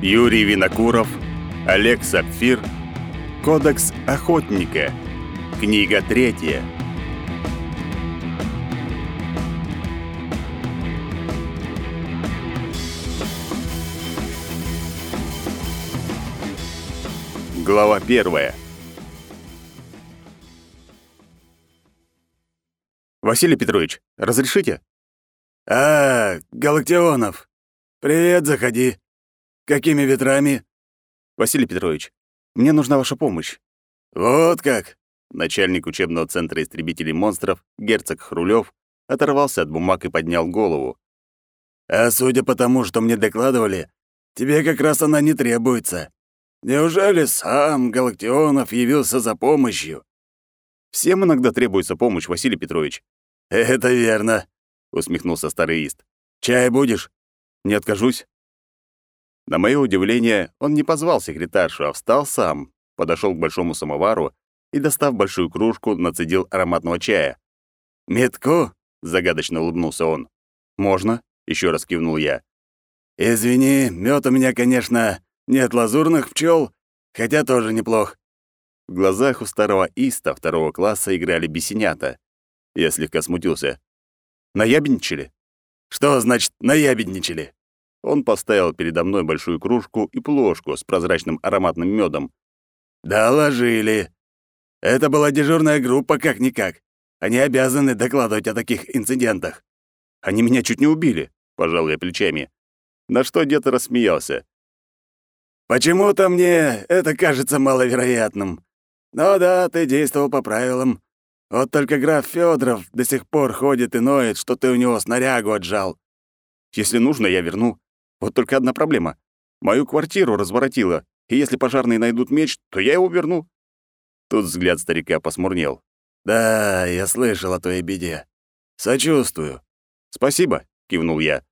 Юрий Винокуров, Олег Сапфир, Кодекс охотника. Книга третья. Глава первая. Василий Петрович, разрешите? А, Галактионов. Привет, заходи. Какими ветрами? Василий Петрович, мне нужна ваша помощь. Вот как. Начальник учебного центра истребителей монстров, герцог Хрулёв, оторвался от бумаг и поднял голову. А судя по тому, что мне докладывали, тебе как раз она не требуется. Неужели сам Галактионов явился за помощью? Всем иногда требуется помощь, Василий Петрович. Это верно, усмехнулся старый ист. Чай будешь? Не откажусь. На моё удивление, он не позвал секретаршу, а встал сам, подошёл к большому самовару и, достав большую кружку, нацедил ароматного чая. «Метку?» — загадочно улыбнулся он. «Можно?» — ещё раз кивнул я. «Извини, мёд у меня, конечно, не от лазурных пчел, хотя тоже неплох. В глазах у старого Иста второго класса играли бесенята. Я слегка смутился. Наябедничали? Что значит наябедничали? Он поставил передо мной большую кружку и плошку с прозрачным ароматным медом. Доложили. Это была дежурная группа как-никак. Они обязаны докладывать о таких инцидентах. Они меня чуть не убили, пожал я плечами. На что дед рассмеялся. Почему-то мне это кажется маловероятным. Но да, ты действовал по правилам. Вот только граф Федоров до сих пор ходит и ноет, что ты у него снарягу отжал. Если нужно, я верну. Вот только одна проблема. Мою квартиру разворотило, и если пожарные найдут меч, то я его верну. Тут взгляд старика посмурнел. «Да, я слышал о твоей беде. Сочувствую». «Спасибо», — кивнул я.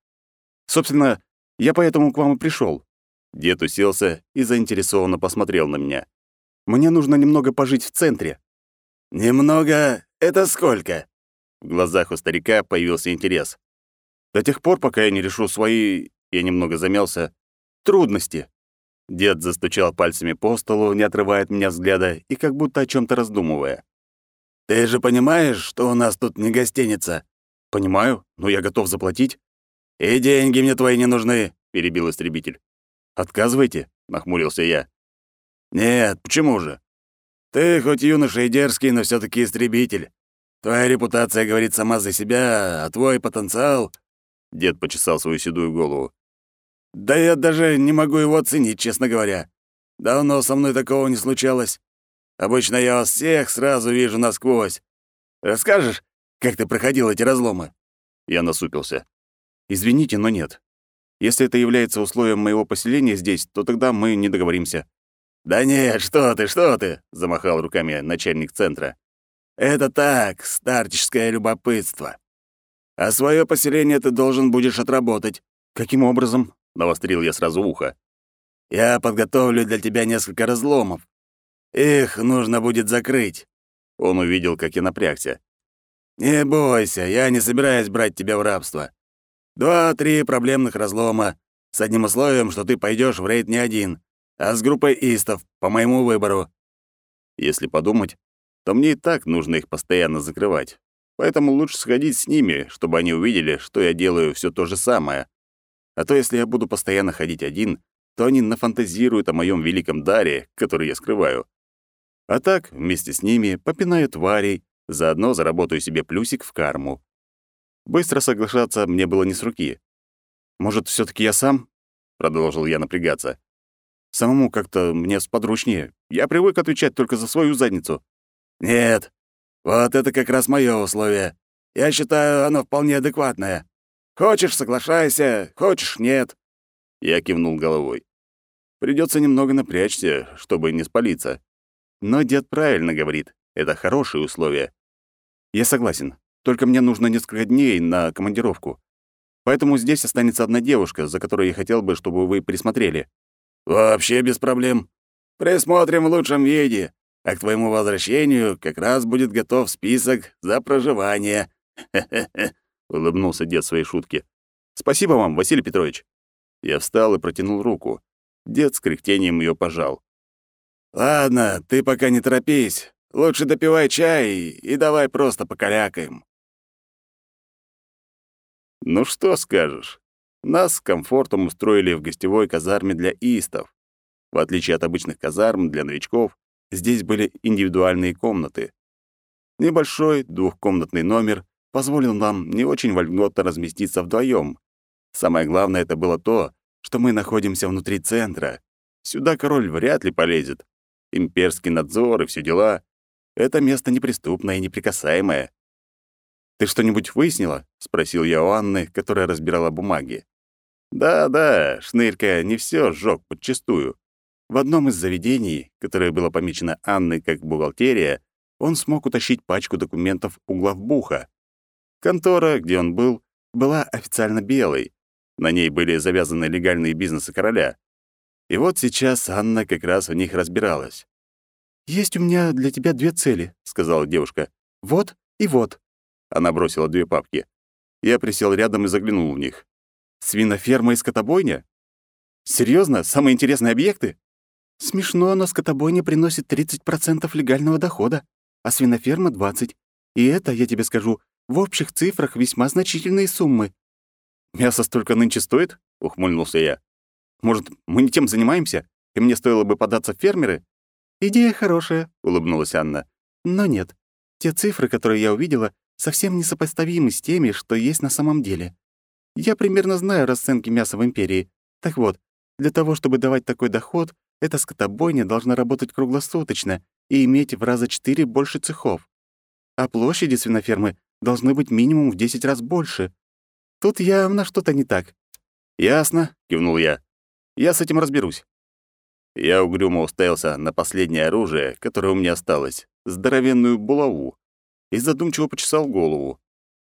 «Собственно, я поэтому к вам и пришел. Дед уселся и заинтересованно посмотрел на меня. «Мне нужно немного пожить в центре». «Немного? Это сколько?» В глазах у старика появился интерес. «До тех пор, пока я не решу свои...» Я немного замялся. «Трудности». Дед застучал пальцами по столу, не отрывая от меня взгляда и как будто о чем то раздумывая. «Ты же понимаешь, что у нас тут не гостиница?» «Понимаю, но я готов заплатить». «И деньги мне твои не нужны», — перебил истребитель. «Отказываете?» — нахмурился я. «Нет, почему же? Ты хоть юноша и дерзкий, но все таки истребитель. Твоя репутация говорит сама за себя, а твой потенциал...» Дед почесал свою седую голову. «Да я даже не могу его оценить, честно говоря. Давно со мной такого не случалось. Обычно я вас всех сразу вижу насквозь. Расскажешь, как ты проходил эти разломы?» Я насупился. «Извините, но нет. Если это является условием моего поселения здесь, то тогда мы не договоримся». «Да нет, что ты, что ты!» — замахал руками начальник центра. «Это так, старческое любопытство. А свое поселение ты должен будешь отработать». «Каким образом?» — навострил я сразу ухо. «Я подготовлю для тебя несколько разломов. Их нужно будет закрыть». Он увидел, как я напрягся. «Не бойся, я не собираюсь брать тебя в рабство. Два-три проблемных разлома, с одним условием, что ты пойдешь в рейд не один, а с группой истов, по моему выбору». Если подумать, то мне и так нужно их постоянно закрывать. Поэтому лучше сходить с ними, чтобы они увидели, что я делаю все то же самое. А то если я буду постоянно ходить один, то они нафантазируют о моем великом даре, который я скрываю. А так, вместе с ними попинаю тварей, заодно заработаю себе плюсик в карму. Быстро соглашаться мне было не с руки. «Может, все таки я сам?» — продолжил я напрягаться. «Самому как-то мне сподручнее. Я привык отвечать только за свою задницу». «Нет, вот это как раз мое условие. Я считаю, оно вполне адекватное. Хочешь — соглашайся, хочешь — нет». Я кивнул головой. Придется немного напрячься, чтобы не спалиться. Но дед правильно говорит, это хорошие условия. Я согласен. Только мне нужно несколько дней на командировку. Поэтому здесь останется одна девушка, за которой я хотел бы, чтобы вы присмотрели». «Вообще без проблем. Присмотрим в лучшем виде. А к твоему возвращению как раз будет готов список за проживание». улыбнулся дед своей шутки. «Спасибо вам, Василий Петрович». Я встал и протянул руку. Дед с кряхтением ее пожал. «Ладно, ты пока не торопись. Лучше допивай чай и давай просто покалякаем». Ну что скажешь? Нас с комфортом устроили в гостевой казарме для истов. В отличие от обычных казарм для новичков, здесь были индивидуальные комнаты. Небольшой двухкомнатный номер позволил нам не очень вольготно разместиться вдвоем. Самое главное это было то, что мы находимся внутри центра. Сюда король вряд ли полезет. Имперский надзор и все дела. Это место неприступное и неприкасаемое. «Ты что-нибудь выяснила?» — спросил я у Анны, которая разбирала бумаги. «Да-да, Шнырька не все сжёг подчистую. В одном из заведений, которое было помечено Анной как бухгалтерия, он смог утащить пачку документов у главбуха. Контора, где он был, была официально белой. На ней были завязаны легальные бизнесы короля. И вот сейчас Анна как раз в них разбиралась. «Есть у меня для тебя две цели», — сказала девушка. «Вот и вот». Она бросила две папки. Я присел рядом и заглянул в них. «Свиноферма и скотобойня? Серьезно, самые интересные объекты?» «Смешно, но скотобойня приносит 30% легального дохода, а свиноферма — 20%. И это, я тебе скажу, в общих цифрах весьма значительные суммы». «Мясо столько нынче стоит?» — ухмыльнулся я. «Может, мы не тем занимаемся, и мне стоило бы податься в фермеры?» «Идея хорошая», — улыбнулась Анна. «Но нет. Те цифры, которые я увидела, совсем несопоставимы с теми, что есть на самом деле. Я примерно знаю расценки мяса в империи. Так вот, для того, чтобы давать такой доход, эта скотобойня должна работать круглосуточно и иметь в раза четыре больше цехов. А площади свинофермы должны быть минимум в 10 раз больше. Тут явно что-то не так. «Ясно», — кивнул я. «Я с этим разберусь». Я угрюмо уставился на последнее оружие, которое у меня осталось, здоровенную булаву и задумчиво почесал голову.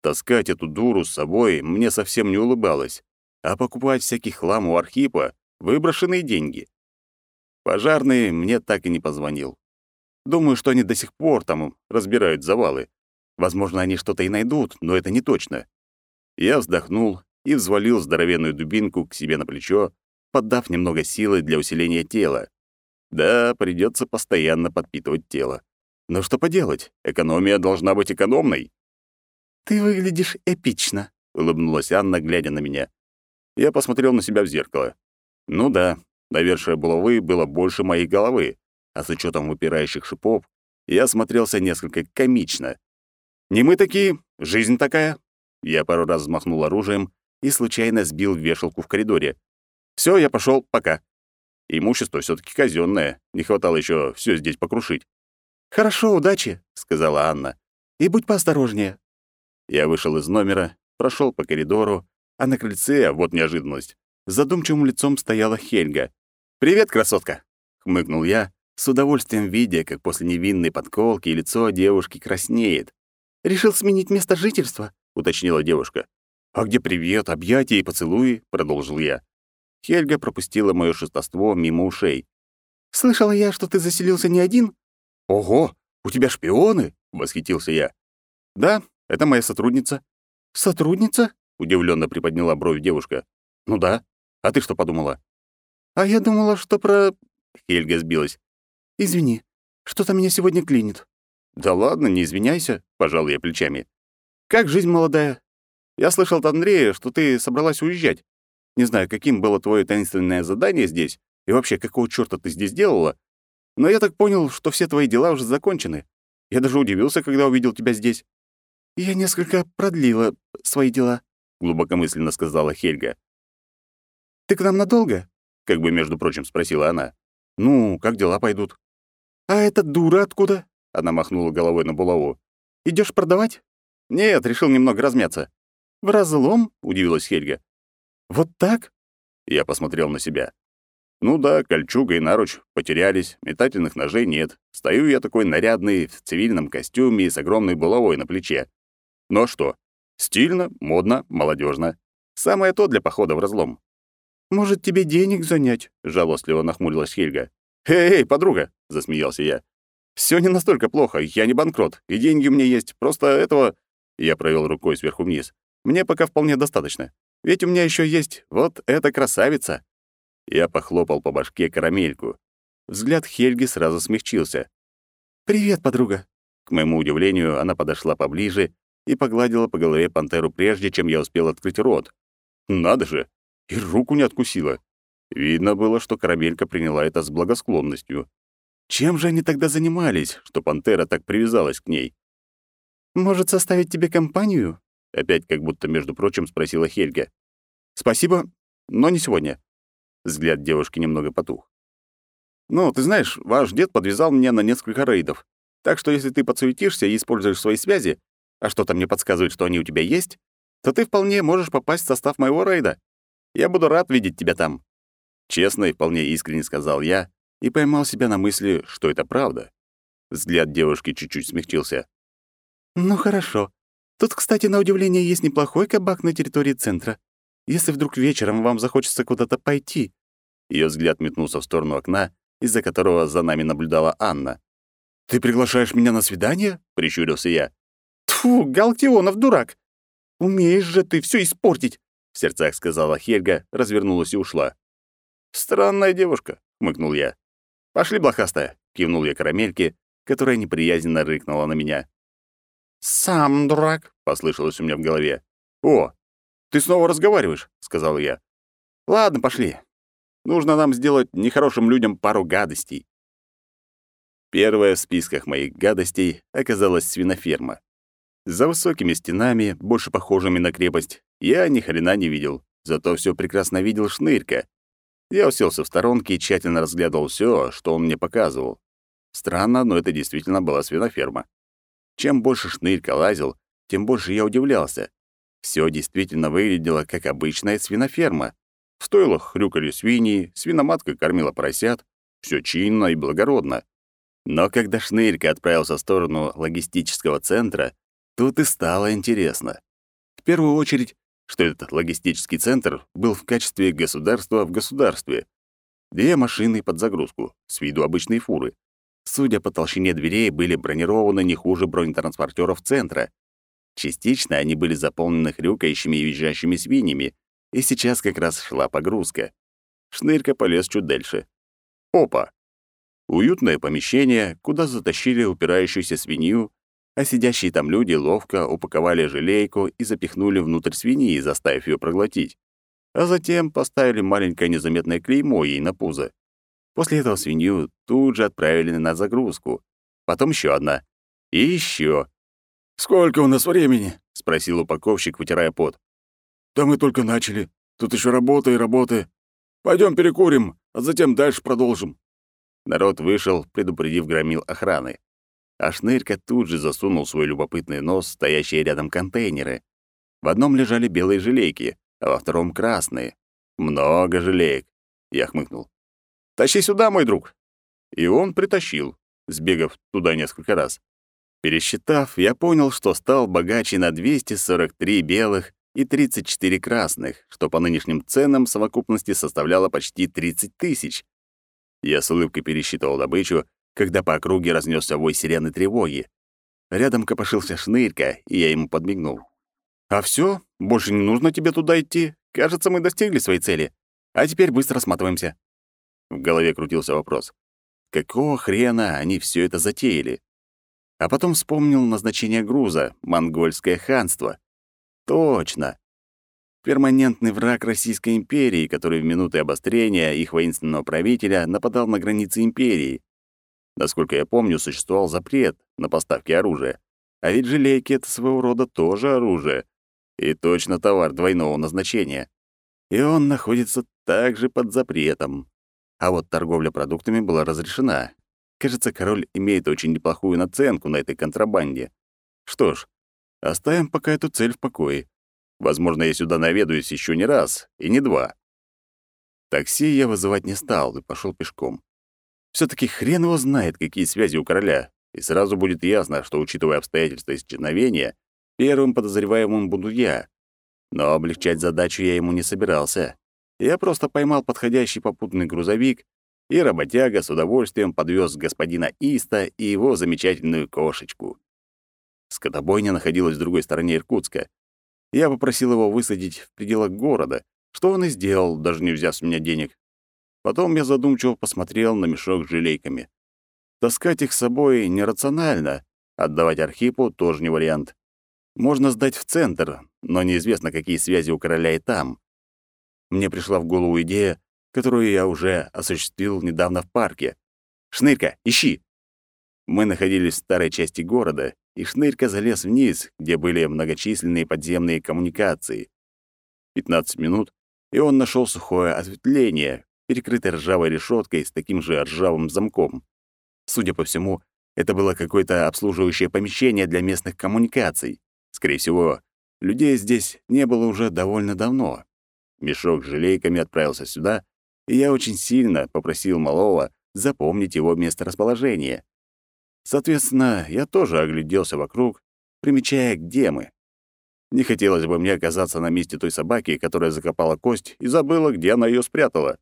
Таскать эту дуру с собой мне совсем не улыбалось, а покупать всякий хлам у Архипа — выброшенные деньги. Пожарный мне так и не позвонил. Думаю, что они до сих пор там разбирают завалы. Возможно, они что-то и найдут, но это не точно. Я вздохнул и взвалил здоровенную дубинку к себе на плечо, поддав немного силы для усиления тела. Да, придется постоянно подпитывать тело. Но что поделать, экономия должна быть экономной. «Ты выглядишь эпично», — улыбнулась Анна, глядя на меня. Я посмотрел на себя в зеркало. Ну да, навершие булавы было больше моей головы, а с учетом выпирающих шипов я смотрелся несколько комично. «Не мы такие, жизнь такая». Я пару раз взмахнул оружием и случайно сбил вешалку в коридоре. Все, я пошел, пока. Имущество все таки казенное, не хватало еще все здесь покрушить. «Хорошо, удачи», — сказала Анна. «И будь поосторожнее». Я вышел из номера, прошел по коридору, а на крыльце, вот неожиданность, с задумчивым лицом стояла Хельга. «Привет, красотка!» — хмыкнул я, с удовольствием видя, как после невинной подколки лицо девушки краснеет. «Решил сменить место жительства?» — уточнила девушка. «А где привет, объятия и поцелуи?» — продолжил я. Хельга пропустила моё шестовство мимо ушей. «Слышала я, что ты заселился не один?» «Ого, у тебя шпионы?» — восхитился я. «Да, это моя сотрудница». «Сотрудница?» — удивленно приподняла бровь девушка. «Ну да. А ты что подумала?» «А я думала, что про...» Хельга сбилась. «Извини, что-то меня сегодня клинит». «Да ладно, не извиняйся», — пожал я плечами. «Как жизнь молодая? Я слышал от Андрея, что ты собралась уезжать. Не знаю, каким было твое таинственное задание здесь, и вообще, какого чёрта ты здесь делала, но я так понял, что все твои дела уже закончены. Я даже удивился, когда увидел тебя здесь». «Я несколько продлила свои дела», — глубокомысленно сказала Хельга. «Ты к нам надолго?» — как бы, между прочим, спросила она. «Ну, как дела пойдут?» «А эта дура откуда?» — она махнула головой на булаву. Идешь продавать?» «Нет, решил немного размяться». «В разлом?» — удивилась Хельга. «Вот так?» — я посмотрел на себя. Ну да, кольчуга и наруч потерялись, метательных ножей нет. Стою я такой нарядный, в цивильном костюме и с огромной булавой на плече. Ну а что? Стильно, модно, молодежно. Самое то для похода в разлом. «Может, тебе денег занять?» — жалостливо нахмурилась Хельга. «Эй, эй, подруга!» — засмеялся я. Все не настолько плохо, я не банкрот, и деньги у меня есть, просто этого...» Я провел рукой сверху вниз. «Мне пока вполне достаточно. Ведь у меня еще есть вот эта красавица». Я похлопал по башке карамельку. Взгляд Хельги сразу смягчился. «Привет, подруга!» К моему удивлению, она подошла поближе и погладила по голове пантеру прежде, чем я успел открыть рот. Надо же! И руку не откусила. Видно было, что карамелька приняла это с благосклонностью. Чем же они тогда занимались, что пантера так привязалась к ней? «Может, составить тебе компанию?» Опять как будто, между прочим, спросила Хельга. «Спасибо, но не сегодня». Взгляд девушки немного потух. «Ну, ты знаешь, ваш дед подвязал меня на несколько рейдов. Так что если ты подсуетишься и используешь свои связи, а что-то мне подсказывает, что они у тебя есть, то ты вполне можешь попасть в состав моего рейда. Я буду рад видеть тебя там». Честно и вполне искренне сказал я и поймал себя на мысли, что это правда. Взгляд девушки чуть-чуть смягчился. «Ну хорошо. Тут, кстати, на удивление, есть неплохой кабак на территории центра. Если вдруг вечером вам захочется куда-то пойти...» Ее взгляд метнулся в сторону окна, из-за которого за нами наблюдала Анна. «Ты приглашаешь меня на свидание?» — прищурился я. «Тьфу, Галтионов, дурак! Умеешь же ты все испортить!» — в сердцах сказала Хельга, развернулась и ушла. «Странная девушка», — хмыкнул я. «Пошли, блохастая», — кивнул я карамельке, которая неприязненно рыкнула на меня. «Сам дурак», — послышалось у меня в голове. «О, ты снова разговариваешь», — сказал я. «Ладно, пошли. Нужно нам сделать нехорошим людям пару гадостей». Первая в списках моих гадостей оказалась свиноферма. За высокими стенами, больше похожими на крепость, я ни хрена не видел, зато все прекрасно видел шнырька. Я уселся в сторонке и тщательно разглядывал все, что он мне показывал. Странно, но это действительно была свиноферма. Чем больше шнырька лазил, тем больше я удивлялся. Все действительно выглядело как обычная свиноферма. В стойлах хрюкали свиньи, свиноматка кормила поросят. Все чинно и благородно. Но когда шнырька отправился в сторону логистического центра, тут и стало интересно. В первую очередь, что этот логистический центр был в качестве государства в государстве. Две машины под загрузку, с виду обычные фуры. Судя по толщине дверей, были бронированы не хуже бронетранспортеров центра. Частично они были заполнены хрюкающими и визжащими свиньями, и сейчас как раз шла погрузка. Шнырька полез чуть дальше. Опа! Уютное помещение, куда затащили упирающуюся свинью, а сидящие там люди ловко упаковали желейку и запихнули внутрь свиньи, заставив ее проглотить. А затем поставили маленькое незаметное клеймо ей на пузо. После этого свинью тут же отправили на загрузку. Потом еще одна. И еще. «Сколько у нас времени?» — спросил упаковщик, вытирая пот. «Да мы только начали. Тут еще работа и работы. Пойдем перекурим, а затем дальше продолжим». Народ вышел, предупредив громил охраны. А Шнырька тут же засунул свой любопытный нос в стоящие рядом контейнеры. В одном лежали белые желейки, а во втором — красные. Много желеек. Я хмыкнул. «Тащи сюда, мой друг!» И он притащил, сбегав туда несколько раз. Пересчитав, я понял, что стал богаче на 243 белых и 34 красных, что по нынешним ценам в совокупности составляло почти 30 тысяч. Я с улыбкой пересчитывал добычу, когда по округе разнесся вой сирены тревоги. Рядом копошился шнырька, и я ему подмигнул. «А все, больше не нужно тебе туда идти. Кажется, мы достигли своей цели. А теперь быстро сматываемся». В голове крутился вопрос. Какого хрена они все это затеяли? А потом вспомнил назначение груза — монгольское ханство. Точно. Перманентный враг Российской империи, который в минуты обострения их воинственного правителя нападал на границы империи. Насколько я помню, существовал запрет на поставки оружия. А ведь желейки — это своего рода тоже оружие. И точно товар двойного назначения. И он находится также под запретом. А вот торговля продуктами была разрешена. Кажется, король имеет очень неплохую наценку на этой контрабанде. Что ж, оставим пока эту цель в покое. Возможно, я сюда наведаюсь еще не раз, и не два. Такси я вызывать не стал и пошел пешком. Все таки хрен его знает, какие связи у короля, и сразу будет ясно, что, учитывая обстоятельства исчезновения, первым подозреваемым буду я. Но облегчать задачу я ему не собирался. Я просто поймал подходящий попутный грузовик, и работяга с удовольствием подвез господина Иста и его замечательную кошечку. Скотобойня находилась в другой стороне Иркутска. Я попросил его высадить в пределах города, что он и сделал, даже не взяв с меня денег. Потом я задумчиво посмотрел на мешок с желейками. Таскать их с собой нерационально, отдавать Архипу тоже не вариант. Можно сдать в центр, но неизвестно, какие связи у короля и там. Мне пришла в голову идея, которую я уже осуществил недавно в парке. «Шнырька, ищи!» Мы находились в старой части города, и Шнырька залез вниз, где были многочисленные подземные коммуникации. 15 минут, и он нашел сухое ответвление, перекрытое ржавой решеткой с таким же ржавым замком. Судя по всему, это было какое-то обслуживающее помещение для местных коммуникаций. Скорее всего, людей здесь не было уже довольно давно. Мешок с желейками отправился сюда, и я очень сильно попросил малого запомнить его месторасположение. Соответственно, я тоже огляделся вокруг, примечая, где мы. Не хотелось бы мне оказаться на месте той собаки, которая закопала кость и забыла, где она ее спрятала.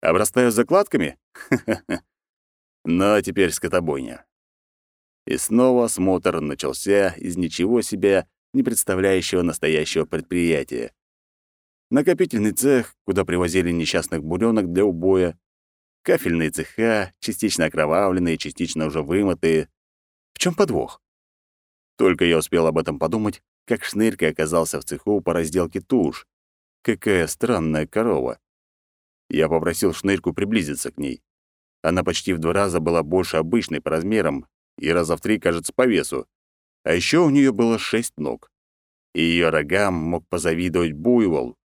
Обрастаю закладками? Но теперь скотобойня. И снова осмотр начался из ничего себе, не представляющего настоящего предприятия. Накопительный цех, куда привозили несчастных буренок для убоя, кафельные цеха, частично окровавленные, частично уже вымытые. В чем подвох? Только я успел об этом подумать, как шнырька оказался в цеху по разделке туш. Какая странная корова. Я попросил шнырьку приблизиться к ней. Она почти в два раза была больше обычной по размерам и раза в три, кажется, по весу. А еще у нее было шесть ног. И ее рогам мог позавидовать буйвол.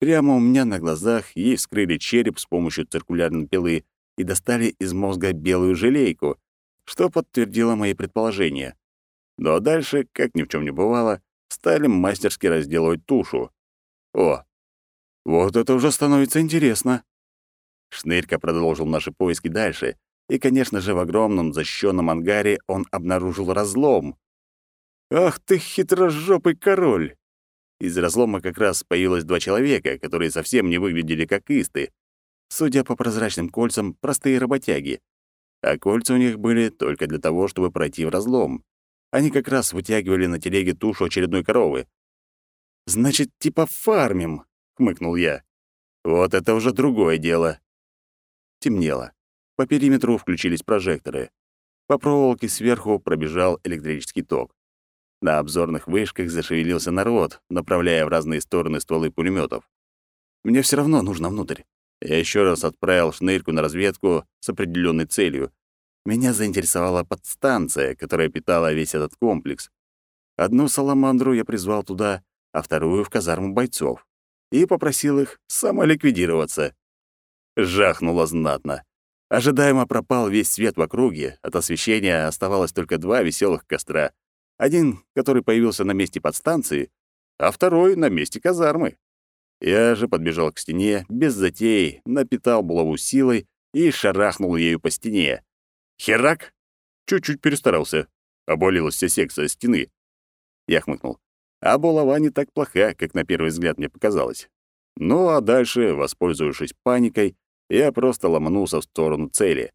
Прямо у меня на глазах ей вскрыли череп с помощью циркулярной пилы и достали из мозга белую желейку, что подтвердило мои предположения. Ну а дальше, как ни в чем не бывало, стали мастерски разделывать тушу. О, вот это уже становится интересно. Шнырька продолжил наши поиски дальше, и, конечно же, в огромном защищенном ангаре он обнаружил разлом. «Ах ты хитрожопый король!» Из разлома как раз появилось два человека, которые совсем не выглядели как исты. Судя по прозрачным кольцам, простые работяги. А кольца у них были только для того, чтобы пройти в разлом. Они как раз вытягивали на телеге тушу очередной коровы. «Значит, типа фармим», — хмыкнул я. «Вот это уже другое дело». Темнело. По периметру включились прожекторы. По проволоке сверху пробежал электрический ток. На обзорных вышках зашевелился народ, направляя в разные стороны стволы пулеметов. Мне все равно нужно внутрь. Я еще раз отправил шнырьку на разведку с определенной целью, меня заинтересовала подстанция, которая питала весь этот комплекс. Одну саламандру я призвал туда, а вторую — в казарму бойцов. И попросил их самоликвидироваться. Жахнуло знатно. Ожидаемо пропал весь свет в округе, от освещения оставалось только два веселых костра. Один, который появился на месте подстанции, а второй — на месте казармы. Я же подбежал к стене, без затей, напитал булаву силой и шарахнул ею по стене. Херак! Чуть-чуть перестарался. Обвалилась вся секция стены. Я хмыкнул. А булава не так плоха, как на первый взгляд мне показалось. Ну а дальше, воспользовавшись паникой, я просто ломанулся в сторону цели.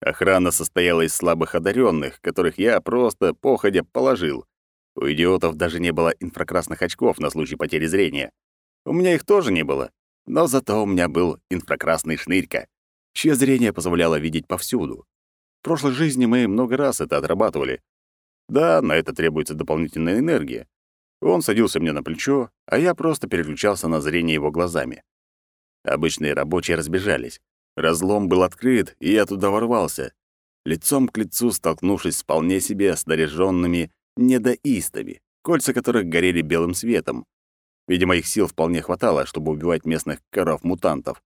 Охрана состояла из слабых одаренных, которых я просто походя положил. У идиотов даже не было инфракрасных очков на случай потери зрения. У меня их тоже не было, но зато у меня был инфракрасный шнырька, чье зрение позволяло видеть повсюду. В прошлой жизни мы много раз это отрабатывали. Да, на это требуется дополнительная энергия. Он садился мне на плечо, а я просто переключался на зрение его глазами. Обычные рабочие разбежались. Разлом был открыт, и я туда ворвался, лицом к лицу столкнувшись с вполне себе снаряженными недоистами, кольца которых горели белым светом. Видимо, их сил вполне хватало, чтобы убивать местных коров-мутантов.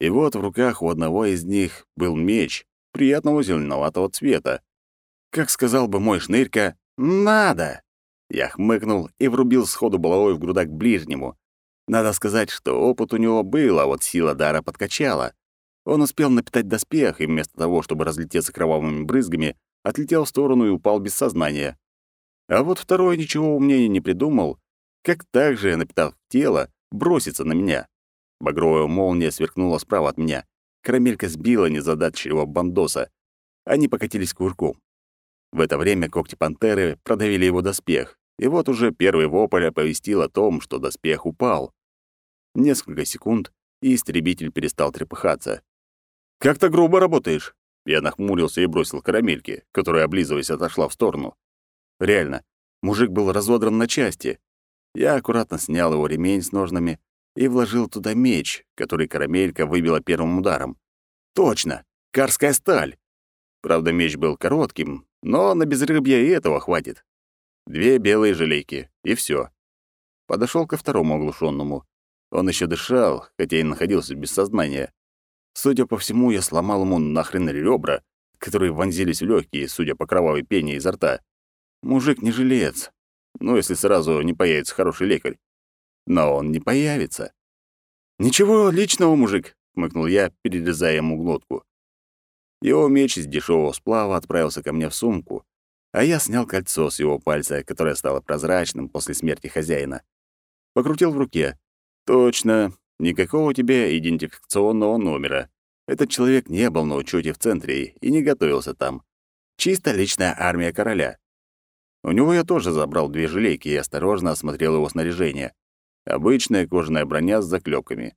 И вот в руках у одного из них был меч, приятного зеленоватого цвета. Как сказал бы мой шнырька, «Надо!» Я хмыкнул и врубил сходу головой в грудак ближнему. Надо сказать, что опыт у него был, а вот сила дара подкачала. Он успел напитать доспех, и вместо того, чтобы разлететься кровавыми брызгами, отлетел в сторону и упал без сознания. А вот второй ничего умнее не придумал, как также, напитав тело, броситься на меня. Багровая молния сверкнула справа от меня. Карамелька сбила незадачливого бандоса. Они покатились кувырком. В это время когти пантеры продавили его доспех, и вот уже первый вопль оповестил о том, что доспех упал. Несколько секунд, и истребитель перестал трепыхаться. «Как-то грубо работаешь!» Я нахмурился и бросил карамельки, которая, облизываясь, отошла в сторону. Реально, мужик был разодран на части. Я аккуратно снял его ремень с ножнами и вложил туда меч, который карамелька выбила первым ударом. Точно! Карская сталь! Правда, меч был коротким, но на безрыбье и этого хватит. Две белые желейки, и все. Подошел ко второму оглушенному. Он еще дышал, хотя и находился без сознания. Судя по всему, я сломал ему нахрен ребра, которые вонзились в легкие, судя по кровавой пене изо рта. Мужик не жилец. Ну, если сразу не появится хороший лекарь. Но он не появится. «Ничего личного, мужик», — хмыкнул я, перерезая ему глотку. Его меч из дешевого сплава отправился ко мне в сумку, а я снял кольцо с его пальца, которое стало прозрачным после смерти хозяина. Покрутил в руке. «Точно, никакого у тебя идентификационного номера. Этот человек не был на учете в центре и не готовился там. Чисто личная армия короля. У него я тоже забрал две желейки и осторожно осмотрел его снаряжение. Обычная кожаная броня с заклепками.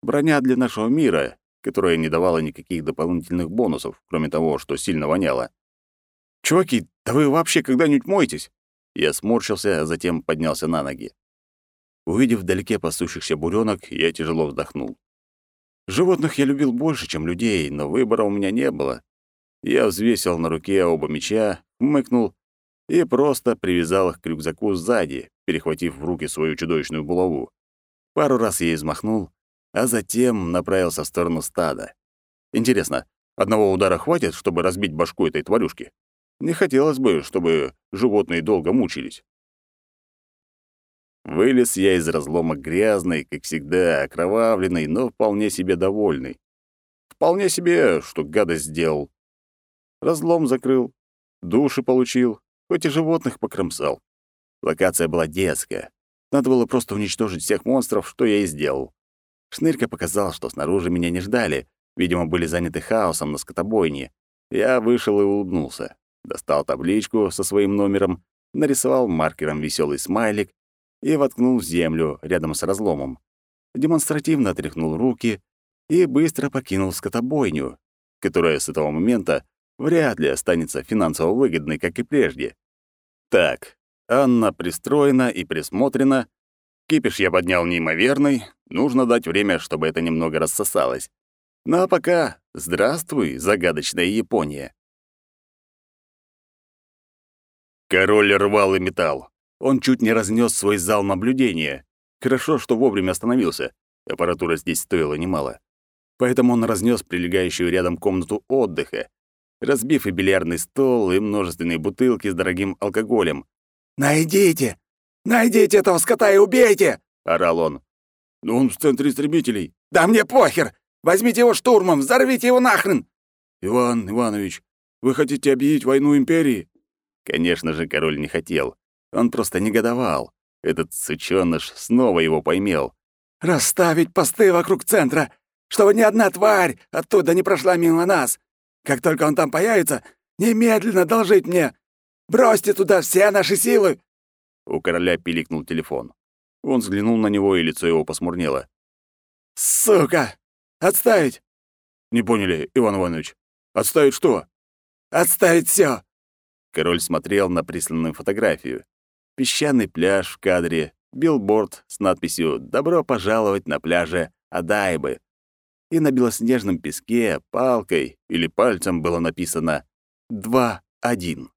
Броня для нашего мира, которая не давала никаких дополнительных бонусов, кроме того, что сильно воняло. «Чуваки, да вы вообще когда-нибудь моетесь?» Я сморщился, а затем поднялся на ноги. Увидев вдалеке пасущихся буренок, я тяжело вздохнул. Животных я любил больше, чем людей, но выбора у меня не было. Я взвесил на руке оба меча, мыкнул и просто привязал их к рюкзаку сзади, перехватив в руки свою чудовищную булаву. Пару раз я измахнул, а затем направился в сторону стада. Интересно, одного удара хватит, чтобы разбить башку этой тварюшки? Не хотелось бы, чтобы животные долго мучились. Вылез я из разлома грязный, как всегда, окровавленный, но вполне себе довольный. Вполне себе, что гадость сделал. Разлом закрыл, души получил, хоть и животных покромсал. Локация была детская. Надо было просто уничтожить всех монстров, что я и сделал. Шнырька показал, что снаружи меня не ждали, видимо, были заняты хаосом на скотобойне. Я вышел и улыбнулся. Достал табличку со своим номером, нарисовал маркером веселый смайлик и воткнул в землю рядом с разломом. Демонстративно отряхнул руки и быстро покинул скотобойню, которая с этого момента вряд ли останется финансово выгодной, как и прежде. Так, Анна пристроена и присмотрена. Кипиш я поднял неимоверный. Нужно дать время, чтобы это немного рассосалось. Ну а пока здравствуй, загадочная Япония. Король рвал и металл. Он чуть не разнес свой зал наблюдения. Хорошо, что вовремя остановился. Аппаратура здесь стоила немало. Поэтому он разнес прилегающую рядом комнату отдыха, разбив и бильярдный стол, и множественные бутылки с дорогим алкоголем. «Найдите! Найдите этого скота и убейте!» — орал он. «Но он в центре истребителей». «Да мне похер! Возьмите его штурмом, взорвите его нахрен!» «Иван Иванович, вы хотите объявить войну империи?» Конечно же, король не хотел. Он просто негодовал. Этот сучёныш снова его поймел. «Расставить посты вокруг центра, чтобы ни одна тварь оттуда не прошла мимо нас. Как только он там появится, немедленно должить мне. Бросьте туда все наши силы!» У короля пиликнул телефон. Он взглянул на него, и лицо его посмурнело. «Сука! Отставить!» «Не поняли, Иван Иванович. Отставить что?» «Отставить все. Король смотрел на присланную фотографию. Песчаный пляж в кадре, билборд с надписью «Добро пожаловать на пляже Адайбы». И на белоснежном песке палкой или пальцем было написано «2-1».